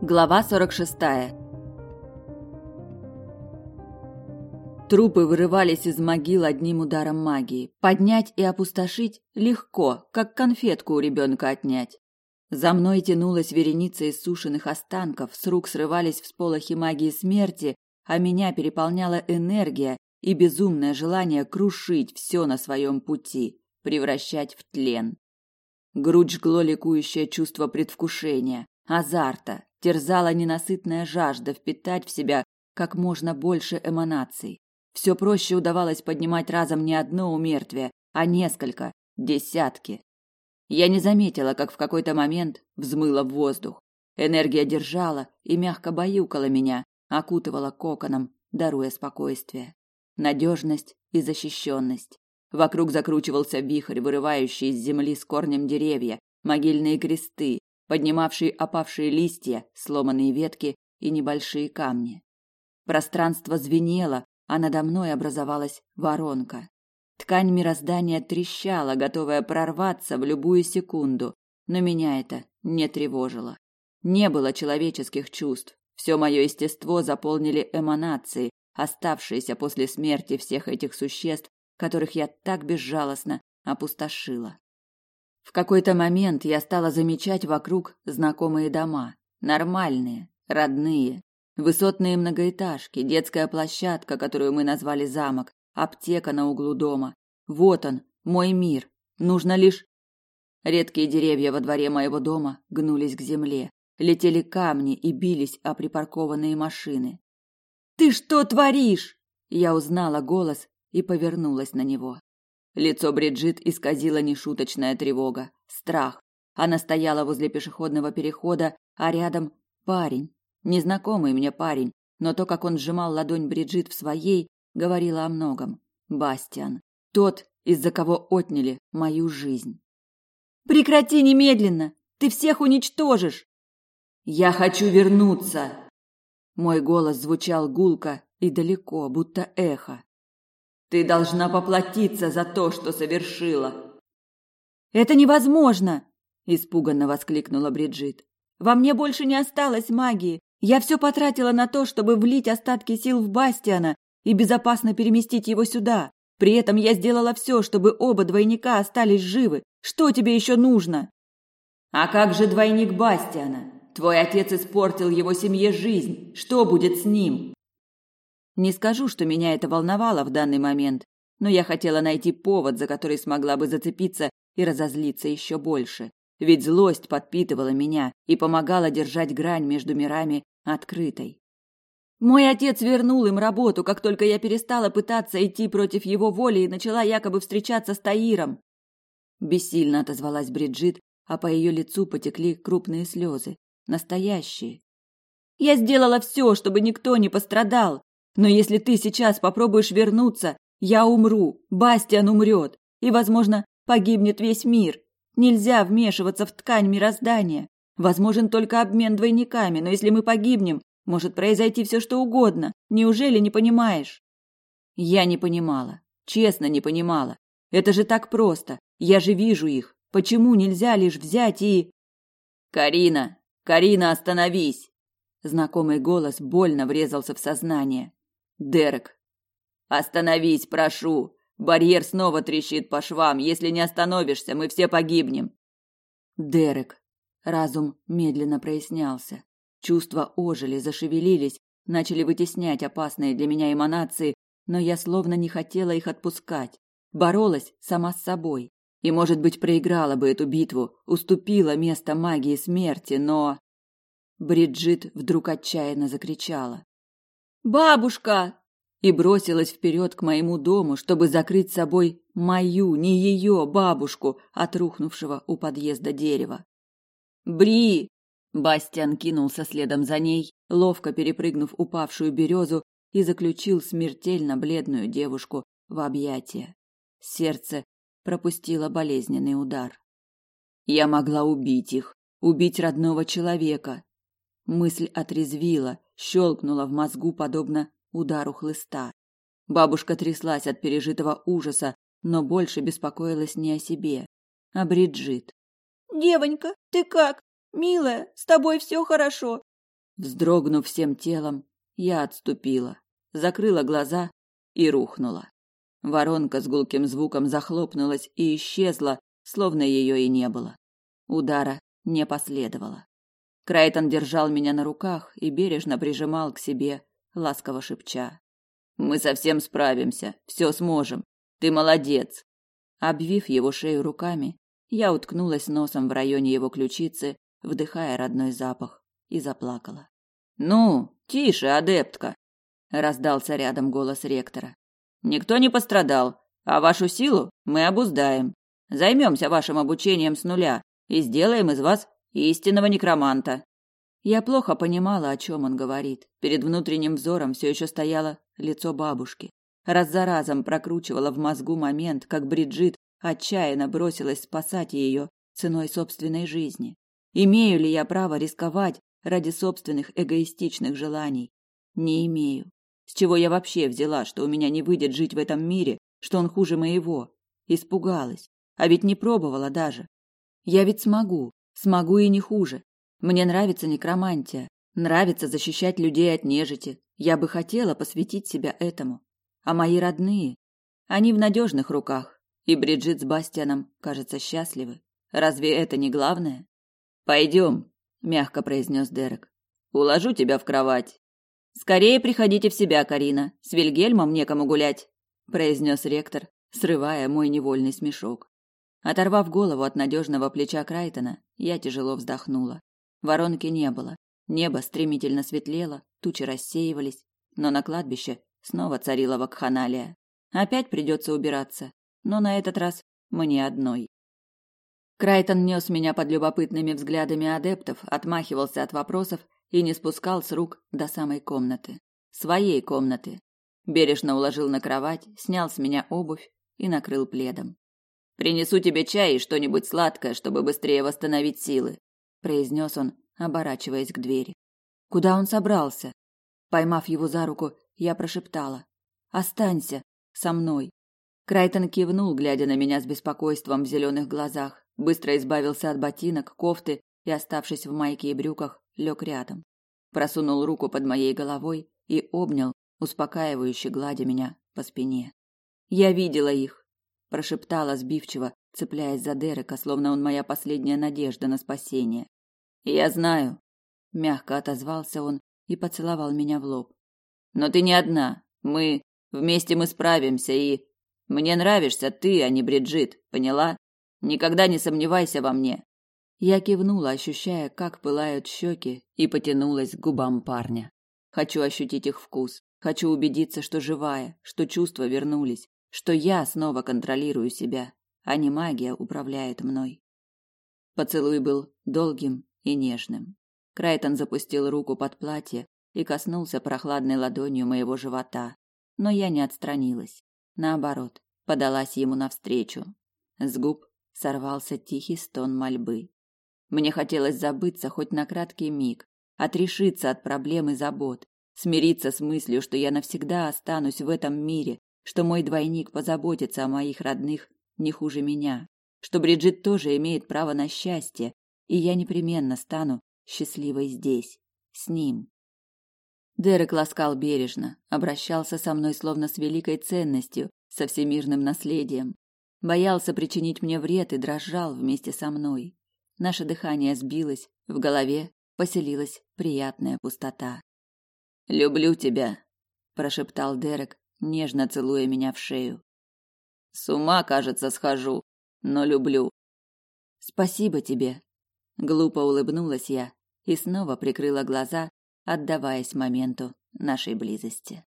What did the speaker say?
Глава 46. Трупы вырывались из могил одним ударом магии. Поднять и опустошить легко, как конфетку у ребенка отнять. За мной тянулась вереница иссушенных останков, с рук срывались всполохи магии смерти, а меня переполняла энергия и безумное желание крушить все на своем пути, превращать в тлен. Грудь жгло ликующее чувство предвкушения, азарта, терзала ненасытная жажда впитать в себя как можно больше эманаций. Все проще удавалось поднимать разом не одно умертвие, а несколько, десятки. Я не заметила, как в какой-то момент взмыла в воздух. Энергия держала и мягко баюкала меня, окутывала коконом, даруя спокойствие, надежность и защищенность. Вокруг закручивался вихрь, вырывающий из земли с корнем деревья, могильные кресты, поднимавшие опавшие листья, сломанные ветки и небольшие камни. Пространство звенело, а надо мной образовалась воронка. Ткань мироздания трещала, готовая прорваться в любую секунду, но меня это не тревожило. Не было человеческих чувств. Все мое естество заполнили эманации, оставшиеся после смерти всех этих существ, которых я так безжалостно опустошила. В какой-то момент я стала замечать вокруг знакомые дома, нормальные, родные, высотные многоэтажки, детская площадка, которую мы назвали замок, аптека на углу дома. Вот он, мой мир. Нужно лишь Редкие деревья во дворе моего дома гнулись к земле, летели камни и бились о припаркованные машины. Ты что творишь? Я узнала голос и повернулась на него. Лицо Бриджит исказило нешуточная тревога, страх. Она стояла возле пешеходного перехода, а рядом парень, незнакомый мне парень, но то, как он сжимал ладонь Бриджит в своей, говорило о многом. Бастиан, тот, из-за кого отняли мою жизнь. Прекрати немедленно, ты всех уничтожишь. Я хочу вернуться. Мой голос звучал гулко и далеко, будто эхо. Ты должна поплатиться за то, что совершила. Это невозможно, испуганно воскликнула Бриджит. Во мне больше не осталось магии. Я все потратила на то, чтобы влить остатки сил в Бастиана и безопасно переместить его сюда. При этом я сделала все, чтобы оба двойника остались живы. Что тебе еще нужно? А как же двойник Бастиана? Твой отец испортил его семье жизнь. Что будет с ним? Не скажу, что меня это волновало в данный момент, но я хотела найти повод, за который смогла бы зацепиться и разозлиться еще больше. Ведь злость подпитывала меня и помогала держать грань между мирами открытой. Мой отец вернул им работу, как только я перестала пытаться идти против его воли и начала якобы встречаться с Таиром. Бессильно отозвалась Бриджит, а по ее лицу потекли крупные слезы, настоящие. Я сделала все, чтобы никто не пострадал. Но если ты сейчас попробуешь вернуться, я умру, Бастиан умрет, и, возможно, погибнет весь мир. Нельзя вмешиваться в ткань мироздания. Возможен только обмен двойниками, но если мы погибнем, может произойти все что угодно. Неужели не понимаешь? Я не понимала. Честно не понимала. Это же так просто. Я же вижу их. Почему нельзя лишь взять и... Карина! Карина, остановись! Знакомый голос больно врезался в сознание. Дерек. Остановись, прошу. Барьер снова трещит по швам. Если не остановишься, мы все погибнем. Дерек. Разум медленно прояснялся. Чувства ожили, зашевелились, начали вытеснять опасные для меня эманации, но я словно не хотела их отпускать. Боролась сама с собой. И, может быть, проиграла бы эту битву, уступила место магии смерти, но... Бриджит вдруг отчаянно закричала. Бабушка! И бросилась вперед к моему дому, чтобы закрыть собой мою, не ее бабушку, от рухнувшего у подъезда дерева. Бри! Бастиан кинулся следом за ней, ловко перепрыгнув упавшую березу и заключил смертельно бледную девушку в объятия. Сердце пропустило болезненный удар. Я могла убить их, убить родного человека. Мысль отрезвила, щелкнуло в мозгу подобно удару хлыста. Бабушка тряслась от пережитого ужаса, но больше беспокоилась не о себе, а Бриджит. «Девонька, ты как? Милая, с тобой все хорошо? Вздрогнув всем телом, я отступила, закрыла глаза и рухнула. Воронка с гулким звуком захлопнулась и исчезла, словно ее и не было. Удара не последовало. Крайтон держал меня на руках и бережно прижимал к себе, ласково шепча: "Мы совсем справимся, все сможем. Ты молодец". Обвив его шею руками, я уткнулась носом в районе его ключицы, вдыхая родной запах, и заплакала. "Ну, тише, адептка", раздался рядом голос ректора. "Никто не пострадал, а вашу силу мы обуздаем. Займемся вашим обучением с нуля и сделаем из вас истинного некроманта. Я плохо понимала, о чем он говорит. Перед внутренним взором все еще стояло лицо бабушки. Раз за разом прокручивала в мозгу момент, как Бриджит отчаянно бросилась спасать ее ценой собственной жизни. Имею ли я право рисковать ради собственных эгоистичных желаний? Не имею. С чего я вообще взяла, что у меня не выйдет жить в этом мире, что он хуже моего? Испугалась. А ведь не пробовала даже. Я ведь смогу. Смогу и не хуже. Мне нравится некромантия, нравится защищать людей от нежити. Я бы хотела посвятить себя этому. А мои родные, они в надежных руках. И Бриджит с Бастианом, кажется, счастливы. Разве это не главное? Пойдем, мягко произнес Дерек. Уложу тебя в кровать. Скорее приходите в себя, Карина. С Вильгельмом некому гулять, произнес ректор, срывая мой невольный смешок. Оторвав голову от надежного плеча Крайтона, я тяжело вздохнула. Воронки не было. Небо стремительно светлело, тучи рассеивались, но на кладбище снова царила вакханалия. Опять придется убираться, но на этот раз мне одной. Крайтон нес меня под любопытными взглядами адептов, отмахивался от вопросов и не спускал с рук до самой комнаты. Своей комнаты. Бережно уложил на кровать, снял с меня обувь и накрыл пледом. Принесу тебе чай и что-нибудь сладкое, чтобы быстрее восстановить силы, произнес он, оборачиваясь к двери. Куда он собрался? Поймав его за руку, я прошептала: "Останься со мной". Крайтон кивнул, глядя на меня с беспокойством в зеленых глазах, быстро избавился от ботинок, кофты и, оставшись в майке и брюках, лег рядом. Просунул руку под моей головой и обнял, успокаивающе гладя меня по спине. Я видела их, прошептала сбивчиво, цепляясь за Дерека, словно он моя последняя надежда на спасение. Я знаю, мягко отозвался он и поцеловал меня в лоб. Но ты не одна. Мы вместе мы справимся и мне нравишься ты, а не Бриджит, поняла? Никогда не сомневайся во мне. Я кивнула, ощущая, как пылают щеки, и потянулась к губам парня. Хочу ощутить их вкус, хочу убедиться, что живая, что чувства вернулись, что я снова контролирую себя, а не магия управляет мной. Поцелуй был долгим и нежным. Крайтон запустил руку под платье и коснулся прохладной ладонью моего живота, но я не отстранилась. Наоборот, подалась ему навстречу. С губ сорвался тихий стон мольбы. Мне хотелось забыться хоть на краткий миг, отрешиться от проблем и забот, смириться с мыслью, что я навсегда останусь в этом мире, что мой двойник позаботится о моих родных не хуже меня, что Бриджит тоже имеет право на счастье, и я непременно стану счастливой здесь, с ним. Дерек ласкал бережно, обращался со мной словно с великой ценностью, со всемирным наследием. Боялся причинить мне вред и дрожал вместе со мной. Наше дыхание сбилось, в голове поселилась приятная пустота. «Люблю тебя», – прошептал Дерек, нежно целуя меня в шею. С ума, кажется, схожу, но люблю. Спасибо тебе. Глупо улыбнулась я и снова прикрыла глаза, отдаваясь моменту нашей близости.